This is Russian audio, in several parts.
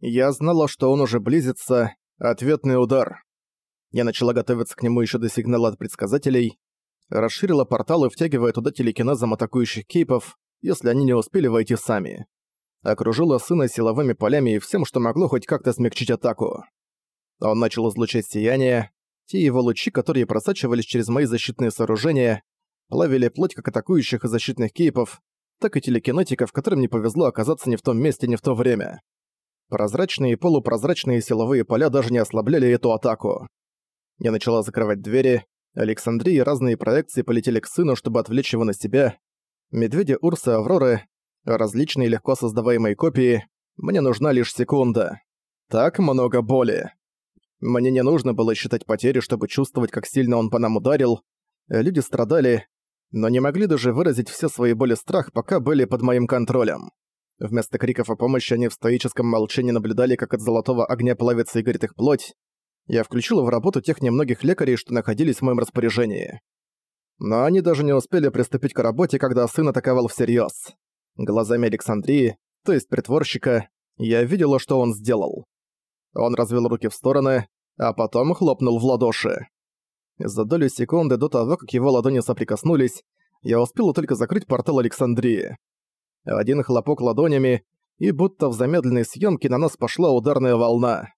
Я знала, что он уже близится. Ответный удар. Я начала готовиться к нему еще до сигнала от предсказателей. Расширила порталы, втягивая туда телекинезом атакующих кейпов, если они не успели войти сами. Окружила сына силовыми полями и всем, что могло хоть как-то смягчить атаку. Он начал излучать сияние. Те его лучи, которые просачивались через мои защитные сооружения, плавили плоть как атакующих и защитных кейпов, так и телекинетиков, которым не повезло оказаться не в том месте, не в то время. Прозрачные и полупрозрачные силовые поля даже не ослабляли эту атаку. Я начала закрывать двери, Александрии разные проекции полетели к сыну, чтобы отвлечь его на себя. Медведи Урса Авроры, различные легко создаваемые копии, мне нужна лишь секунда. Так много боли. Мне не нужно было считать потери, чтобы чувствовать, как сильно он по нам ударил. Люди страдали, но не могли даже выразить все свои боли страх, пока были под моим контролем. Вместо криков о помощи они в стоическом молчании наблюдали, как от золотого огня плавится и горит их плоть. Я включила в работу тех немногих лекарей, что находились в моем распоряжении. Но они даже не успели приступить к работе, когда сын атаковал всерьёз. Глазами Александрии, то есть притворщика, я видела, что он сделал. Он развел руки в стороны, а потом хлопнул в ладоши. За долю секунды до того, как его ладони соприкоснулись, я успела только закрыть портал Александрии. Один хлопок ладонями, и будто в замедленной съемке на нас пошла ударная волна.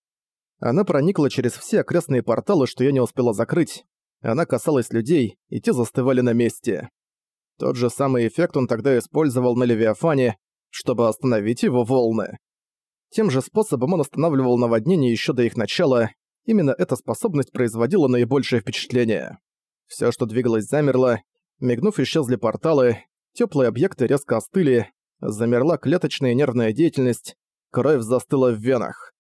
Она проникла через все окрестные порталы, что я не успела закрыть. Она касалась людей, и те застывали на месте. Тот же самый эффект он тогда использовал на Левиафане, чтобы остановить его волны. Тем же способом он останавливал наводнения еще до их начала, именно эта способность производила наибольшее впечатление. Все, что двигалось, замерло, мигнув, исчезли порталы, теплые объекты резко остыли, замерла клеточная нервная деятельность, кровь застыла в венах.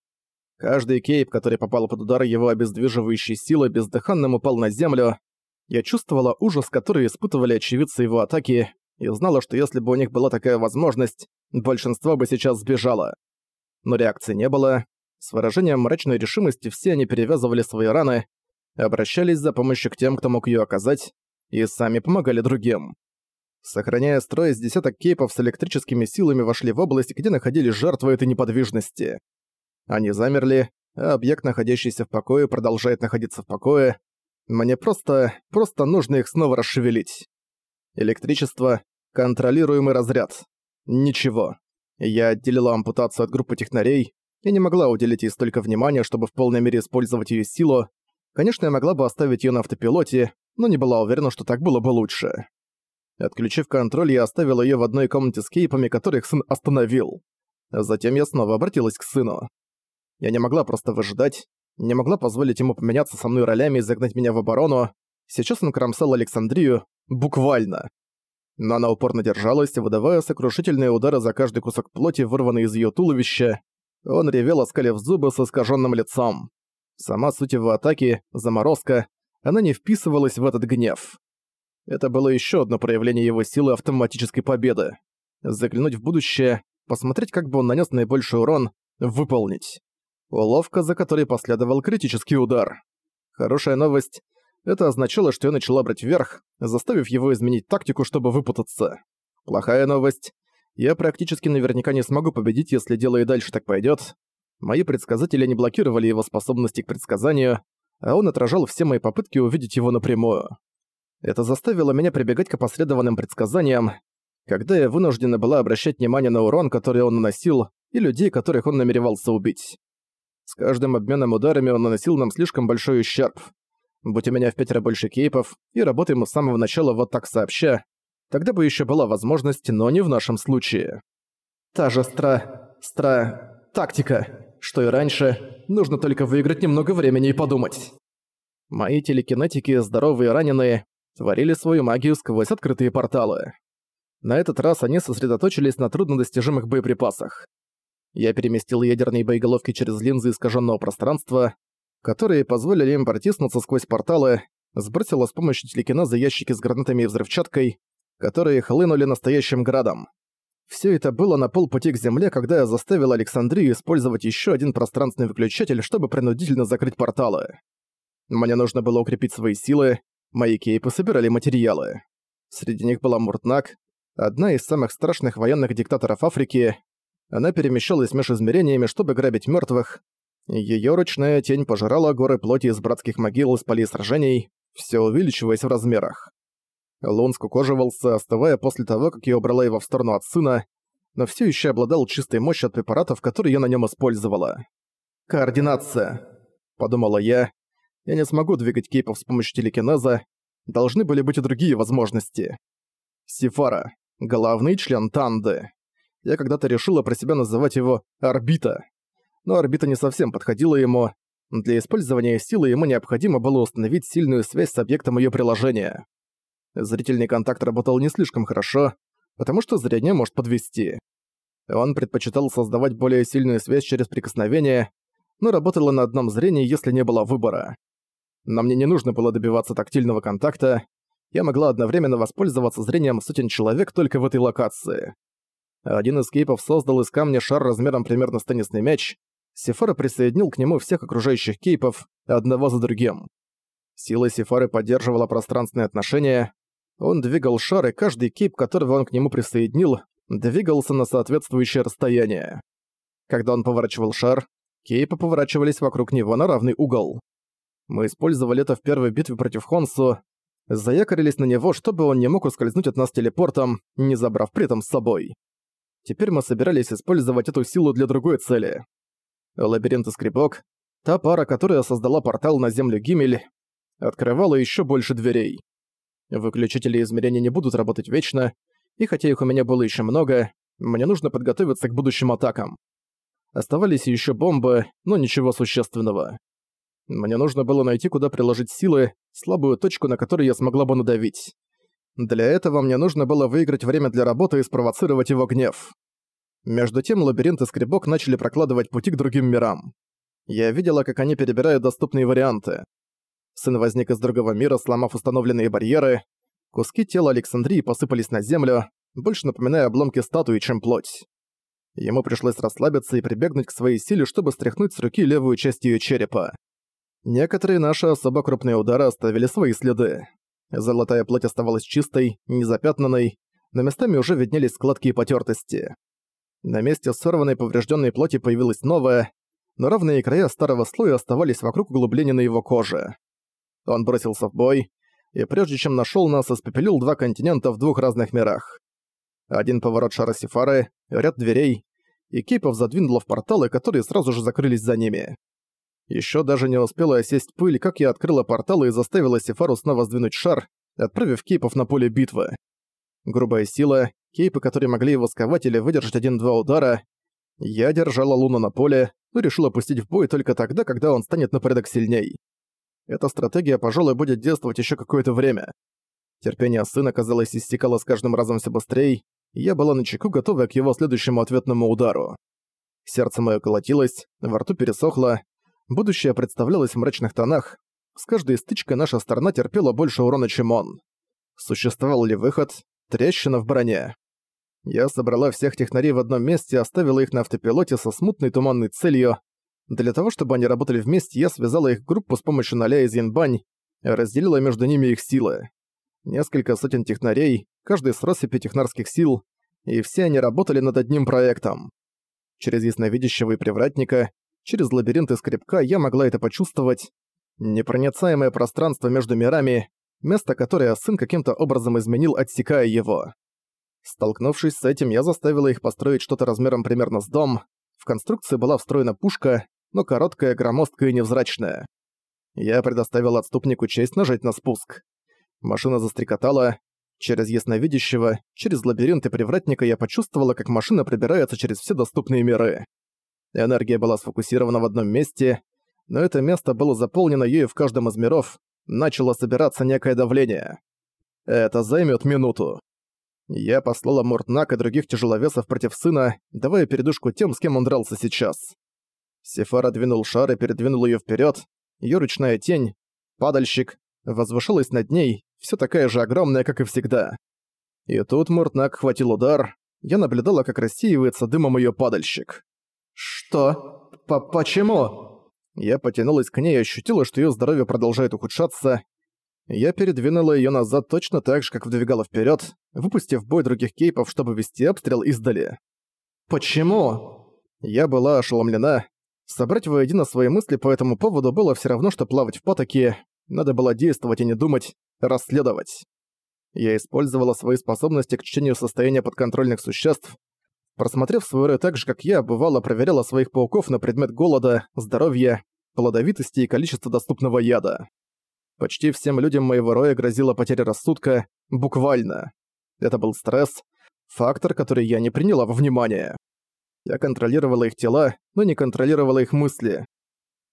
Каждый кейп, который попал под удар его обездвиживающей силы, бездыханным упал на землю. Я чувствовала ужас, который испытывали очевидцы его атаки, и знала, что если бы у них была такая возможность, большинство бы сейчас сбежало. Но реакции не было. С выражением мрачной решимости все они перевязывали свои раны, обращались за помощью к тем, кто мог ее оказать, и сами помогали другим. Сохраняя строй из десяток кейпов с электрическими силами вошли в область, где находились жертвы этой неподвижности. Они замерли, а объект, находящийся в покое, продолжает находиться в покое. Мне просто... просто нужно их снова расшевелить. Электричество, контролируемый разряд. Ничего. Я отделила ампутацию от группы технарей и не могла уделить ей столько внимания, чтобы в полной мере использовать ее силу. Конечно, я могла бы оставить ее на автопилоте, но не была уверена, что так было бы лучше. Отключив контроль, я оставила ее в одной комнате с кейпами, которых сын остановил. Затем я снова обратилась к сыну. Я не могла просто выжидать, не могла позволить ему поменяться со мной ролями и загнать меня в оборону. Сейчас он кромсал Александрию, буквально но она упорно держалась, выдавая сокрушительные удары за каждый кусок плоти, вырванный из её туловища. Он ревел, оскалив зубы с искажённым лицом. Сама суть его атаки, заморозка, она не вписывалась в этот гнев. Это было ещё одно проявление его силы автоматической победы. Заглянуть в будущее, посмотреть, как бы он нанес наибольший урон, выполнить. Уловка, за которой последовал критический удар. Хорошая новость это означало, что я начала брать вверх, заставив его изменить тактику, чтобы выпутаться. Плохая новость. Я практически наверняка не смогу победить, если дело и дальше так пойдет. Мои предсказатели не блокировали его способности к предсказанию, а он отражал все мои попытки увидеть его напрямую. Это заставило меня прибегать к опосредованным предсказаниям, когда я вынуждена была обращать внимание на урон, который он наносил, и людей, которых он намеревался убить. С каждым обменом ударами он наносил нам слишком большой ущерб. Будь у меня в пятеро больше кейпов, и работаем мы с самого начала вот так сообща, тогда бы еще была возможность, но не в нашем случае. Та же стра... стра... тактика, что и раньше, нужно только выиграть немного времени и подумать. Мои телекинетики, здоровые и раненые, творили свою магию сквозь открытые порталы. На этот раз они сосредоточились на труднодостижимых боеприпасах. Я переместил ядерные боеголовки через линзы искаженного пространства, которые позволили им протиснуться сквозь порталы, сбросила с помощью телекинеза ящики с гранатами и взрывчаткой, которые хлынули настоящим градом. Все это было на полпути к земле, когда я заставил Александрию использовать еще один пространственный выключатель, чтобы принудительно закрыть порталы. Мне нужно было укрепить свои силы, мои кейпы собирали материалы. Среди них была Муртнак, одна из самых страшных военных диктаторов Африки. Она перемещалась меж измерениями, чтобы грабить мертвых. Ее ручная тень пожирала горы плоти из братских могил из полей сражений, все увеличиваясь в размерах. Лун скукоживался, остывая после того, как я убрала его в сторону от сына, но все еще обладал чистой мощью от препаратов, которые я на нем использовала. «Координация», — подумала я. Я не смогу двигать кейпов с помощью телекинеза, должны были быть и другие возможности. Сифара. Главный член Танды. Я когда-то решила про себя называть его «Орбита». Но орбита не совсем подходила ему. Для использования силы ему необходимо было установить сильную связь с объектом ее приложения. Зрительный контакт работал не слишком хорошо, потому что зрение может подвести. Он предпочитал создавать более сильную связь через прикосновение, но работала на одном зрении, если не было выбора. Но мне не нужно было добиваться тактильного контакта, я могла одновременно воспользоваться зрением сотен человек только в этой локации. Один из кейпов создал из камня шар размером примерно с теннисный мяч, Сефара присоединил к нему всех окружающих кейпов, одного за другим. Сила Сефары поддерживала пространственные отношения, он двигал шар, и каждый кейп, которого он к нему присоединил, двигался на соответствующее расстояние. Когда он поворачивал шар, кейпы поворачивались вокруг него на равный угол. Мы использовали это в первой битве против Хонсу, заякорились на него, чтобы он не мог ускользнуть от нас телепортом, не забрав при этом с собой. Теперь мы собирались использовать эту силу для другой цели. Лабиринт и скребок, та пара, которая создала портал на землю Гимель, открывала еще больше дверей. Выключатели измерения не будут работать вечно, и хотя их у меня было еще много, мне нужно подготовиться к будущим атакам. Оставались еще бомбы, но ничего существенного. Мне нужно было найти, куда приложить силы, слабую точку, на которую я смогла бы надавить. Для этого мне нужно было выиграть время для работы и спровоцировать его гнев. Между тем лабиринт и скребок начали прокладывать пути к другим мирам. Я видела, как они перебирают доступные варианты. Сын возник из другого мира, сломав установленные барьеры. Куски тела Александрии посыпались на землю, больше напоминая обломки статуи, чем плоть. Ему пришлось расслабиться и прибегнуть к своей силе, чтобы стряхнуть с руки левую часть ее черепа. Некоторые наши особо крупные удары оставили свои следы. Золотая плоть оставалась чистой, незапятнанной, но местами уже виднелись складки и потертости. На месте сорванной поврежденной плоти появилась новая, но равные края старого слоя оставались вокруг углубления на его коже. Он бросился в бой, и прежде чем нашел нас, испепелил два континента в двух разных мирах. Один поворот шара Сифары, ряд дверей, и Кейпов задвинуло в порталы, которые сразу же закрылись за ними. Еще даже не успела осесть пыль, как я открыла порталы и заставила Сефару снова сдвинуть шар, отправив кейпов на поле битвы. Грубая сила, кейпы, которые могли его сковать или выдержать один-два удара. Я держала Луну на поле, но решила пустить в бой только тогда, когда он станет на порядок сильней. Эта стратегия, пожалуй, будет действовать еще какое-то время. Терпение сына, казалось, истекало с каждым разом все быстрее, и я была начеку, готовая к его следующему ответному удару. Сердце мое колотилось, во рту пересохло, Будущее представлялось в мрачных тонах. С каждой стычкой наша сторона терпела больше урона, чем он. Существовал ли выход? Трещина в броне. Я собрала всех технарей в одном месте и оставила их на автопилоте со смутной туманной целью. Для того, чтобы они работали вместе, я связала их группу с помощью ноля из янбань и разделила между ними их силы. Несколько сотен технарей, каждый с россыпи технарских сил, и все они работали над одним проектом. Через ясновидящего и привратника Через лабиринты скребка я могла это почувствовать. Непроницаемое пространство между мирами, место, которое сын каким-то образом изменил, отсекая его. Столкнувшись с этим, я заставила их построить что-то размером примерно с дом. В конструкции была встроена пушка, но короткая, громоздкая и невзрачная. Я предоставил отступнику честь нажать на спуск. Машина застрекотала. Через ясновидящего, через лабиринты привратника я почувствовала, как машина пробирается через все доступные миры. Энергия была сфокусирована в одном месте, но это место было заполнено ею в каждом из миров, начало собираться некое давление. Это займет минуту. Я послала Муртнак и других тяжеловесов против сына, давая передышку тем, с кем он дрался сейчас. Сефара двинул шар и передвинул ее вперед. Ее ручная тень, падальщик, возвышалась над ней, все такая же огромная, как и всегда. И тут Муртнак хватил удар. Я наблюдала, как рассеивается дымом ее падальщик. «Что? П Почему?» Я потянулась к ней и ощутила, что её здоровье продолжает ухудшаться. Я передвинула её назад точно так же, как вдвигала вперёд, выпустив бой других кейпов, чтобы вести обстрел издали. Почему?» Я была ошеломлена. Собрать воедино свои мысли по этому поводу было все равно, что плавать в потоке. Надо было действовать и не думать, расследовать. Я использовала свои способности к чтению состояния подконтрольных существ. Просмотрев свой рой так же, как я, бывало проверяла своих пауков на предмет голода, здоровья, плодовитости и количества доступного яда. Почти всем людям моего роя грозила потеря рассудка, буквально. Это был стресс, фактор, который я не приняла во внимание. Я контролировала их тела, но не контролировала их мысли.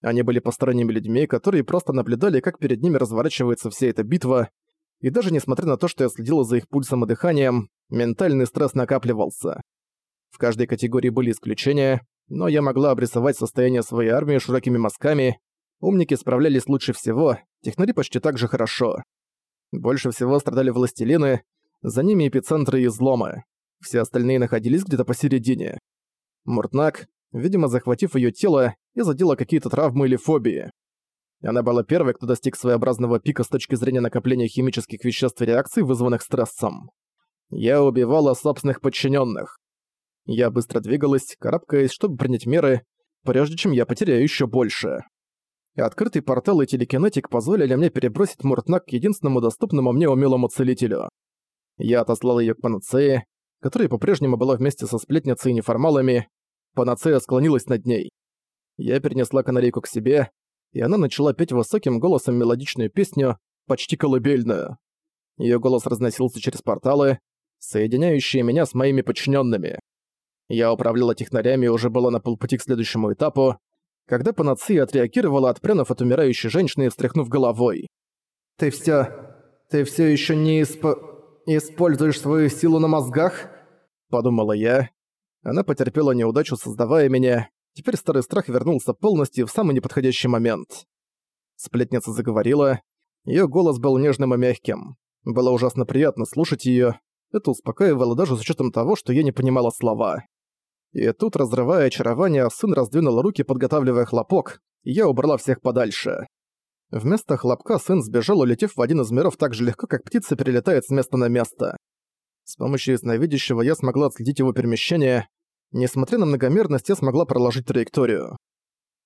Они были посторонними людьми, которые просто наблюдали, как перед ними разворачивается вся эта битва, и даже несмотря на то, что я следила за их пульсом и дыханием, ментальный стресс накапливался. В каждой категории были исключения, но я могла обрисовать состояние своей армии широкими мазками, умники справлялись лучше всего, технари почти так же хорошо. Больше всего страдали властелины, за ними эпицентры и изломы. Все остальные находились где-то посередине. Муртнак, видимо, захватив её тело, и задела какие-то травмы или фобии. Она была первой, кто достиг своеобразного пика с точки зрения накопления химических веществ и реакций, вызванных стрессом. Я убивала собственных подчиненных. Я быстро двигалась, карабкаясь, чтобы принять меры, прежде чем я потеряю еще больше. Открытый портал и телекинетик позволили мне перебросить Муртнак к единственному доступному мне умелому целителю. Я отослал ее к Панацее, которая по-прежнему была вместе со сплетницей и неформалами. Панацея склонилась над ней. Я перенесла канарейку к себе, и она начала петь высоким голосом мелодичную песню, почти колыбельную. Её голос разносился через порталы, соединяющие меня с моими подчиненными. Я управляла технарями и уже была на полпути к следующему этапу, когда панацея отреагировала, отпрянув от умирающей женщины встряхнув головой. «Ты всё... ты всё ещё не исп... используешь свою силу на мозгах?» Подумала я. Она потерпела неудачу, создавая меня, Теперь старый страх вернулся полностью в самый неподходящий момент. Сплетница заговорила. Её голос был нежным и мягким. Было ужасно приятно слушать её. Это успокаивало даже с учётом того, что я не понимала слова. И тут, разрывая очарование, сын раздвинул руки, подготавливая хлопок, и я убрала всех подальше. Вместо хлопка сын сбежал, улетев в один из миров так же легко, как птица перелетает с места на место. С помощью ясновидящего я смогла отследить его перемещение, Несмотря на многомерность, я смогла проложить траекторию.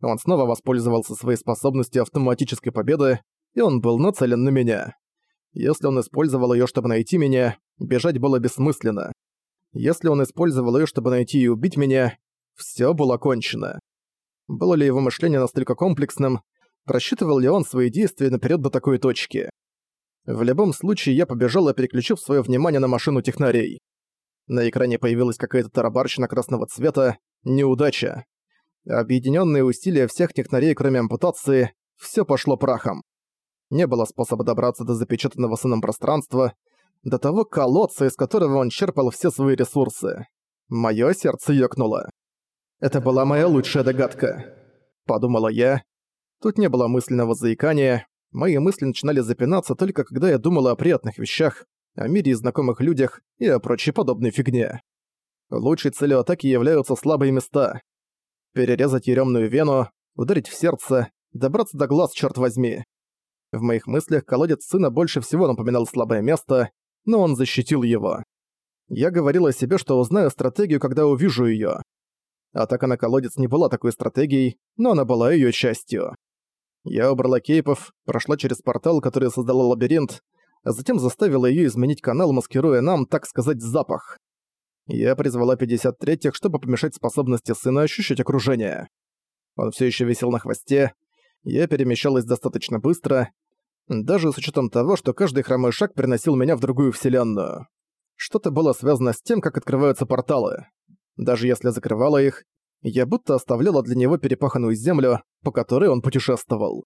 Он снова воспользовался своей способностью автоматической победы, и он был нацелен на меня. Если он использовал её, чтобы найти меня, бежать было бессмысленно. Если он использовал её, чтобы найти и убить меня, всё было кончено. Было ли его мышление настолько комплексным, просчитывал ли он свои действия наперёд до такой точки? В любом случае, я побежала, переключив своё внимание на машину технарей. На экране появилась какая-то тарабарщина красного цвета. Неудача. Объединенные усилия всех технарей, кроме ампутации, все пошло прахом. Не было способа добраться до запечатанного сыном пространства, до того колодца, из которого он черпал все свои ресурсы. Моё сердце ёкнуло. «Это была моя лучшая догадка», — подумала я. Тут не было мысленного заикания, мои мысли начинали запинаться только когда я думала о приятных вещах, о мире и знакомых людях и о прочей подобной фигне. Лучшей целью атаки являются слабые места. Перерезать еремную вену, ударить в сердце, добраться до глаз, черт возьми. В моих мыслях колодец сына больше всего напоминал слабое место, но он защитил его. Я говорила себе, что узнаю стратегию, когда увижу её. Атака на колодец не была такой стратегией, но она была её частью. Я убрала кейпов, прошла через портал, который создала лабиринт, а затем заставила её изменить канал, маскируя нам, так сказать, запах. Я призвала 53-х, чтобы помешать способности сына ощущать окружение. Он всё ещё висел на хвосте. Я перемещалась достаточно быстро, даже с учётом того, что каждый хромой шаг переносил меня в другую вселенную. Что-то было связано с тем, как открываются порталы. Даже если закрывала их, я будто оставляла для него перепаханную землю, по которой он путешествовал.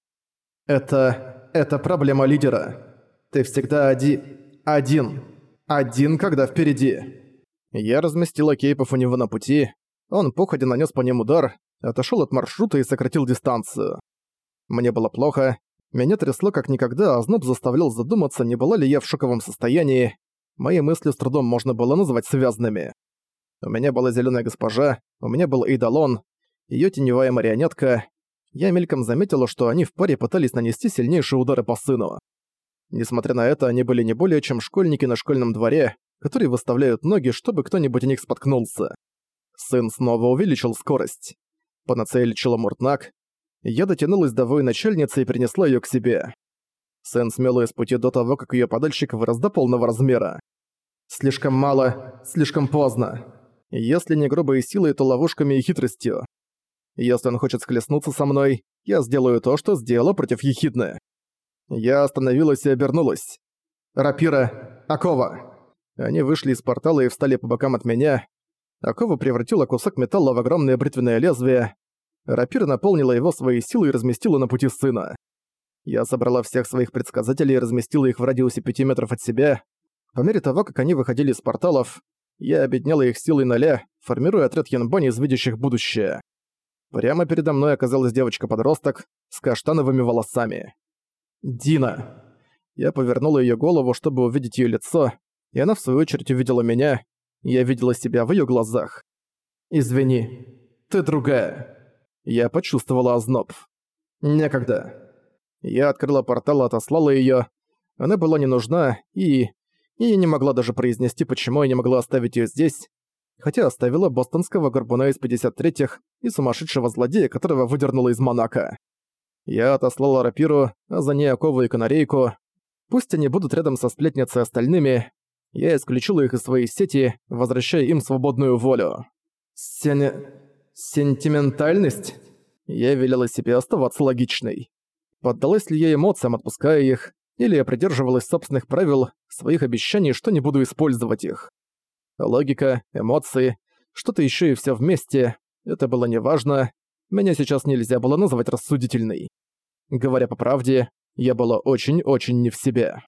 Это... это проблема лидера. Ты всегда один, Один. Один, когда впереди. Я разместила кейпов у него на пути. Он походя нанес по ним удар, отошел от маршрута и сократил дистанцию. Мне было плохо. Меня трясло как никогда, а зноб заставлял задуматься, не была ли я в шоковом состоянии. Мои мысли с трудом можно было назвать связанными. У меня была зеленая госпожа, у меня был Эйдалон, ее теневая марионетка. Я мельком заметила, что они в паре пытались нанести сильнейшие удары по сыну. Несмотря на это, они были не более чем школьники на школьном дворе, которые выставляют ноги, чтобы кто-нибудь о них споткнулся. Сын снова увеличил скорость. Панацея лечила Муртнак. Я дотянулась до военачальницы и принесла её к себе. Сэн смел её с пути до того, как её подальщик вырос до полного размера. «Слишком мало, слишком поздно». Если не грубой силой, то ловушками и хитростью. Если он хочет схлестнуться со мной, я сделаю то, что сделала против Ехидны. Я остановилась и обернулась. «Рапира! Акова!» Они вышли из портала и встали по бокам от меня. Акова превратила кусок металла в огромное бритвенное лезвие. Рапира наполнила его своей силой и разместила на пути сына. Я собрала всех своих предсказателей и разместила их в радиусе 5 метров от себя. По мере того, как они выходили из порталов, я объединяла их силой ноля, формируя отряд Янбани из видящих будущее. Прямо передо мной оказалась девочка-подросток с каштановыми волосами. «Дина!» Я повернула её голову, чтобы увидеть её лицо, и она в свою очередь увидела меня. Я видела себя в её глазах. «Извини, ты другая». Я почувствовала озноб. «Некогда». Я открыла портал и отослала её. Она была не нужна, и... И я не могла даже произнести, почему я не могла оставить её здесь, хотя оставила бостонского горбуна из 53-х и сумасшедшего злодея, которого выдернула из Монако. Я отослала рапиру, а за ней окову и канарейку. Пусть они будут рядом со сплетницей остальными, я исключила их из своей сети, возвращая им свободную волю. Сен... сентиментальность? Я велела себе оставаться логичной. Поддалась ли я эмоциям, отпуская их, или я придерживалась собственных правил, своих обещаний, что не буду использовать их. Логика, эмоции, что-то еще и все вместе. Это было неважно. Меня сейчас нельзя было назвать рассудительной. Говоря по правде, я была очень-очень не в себе.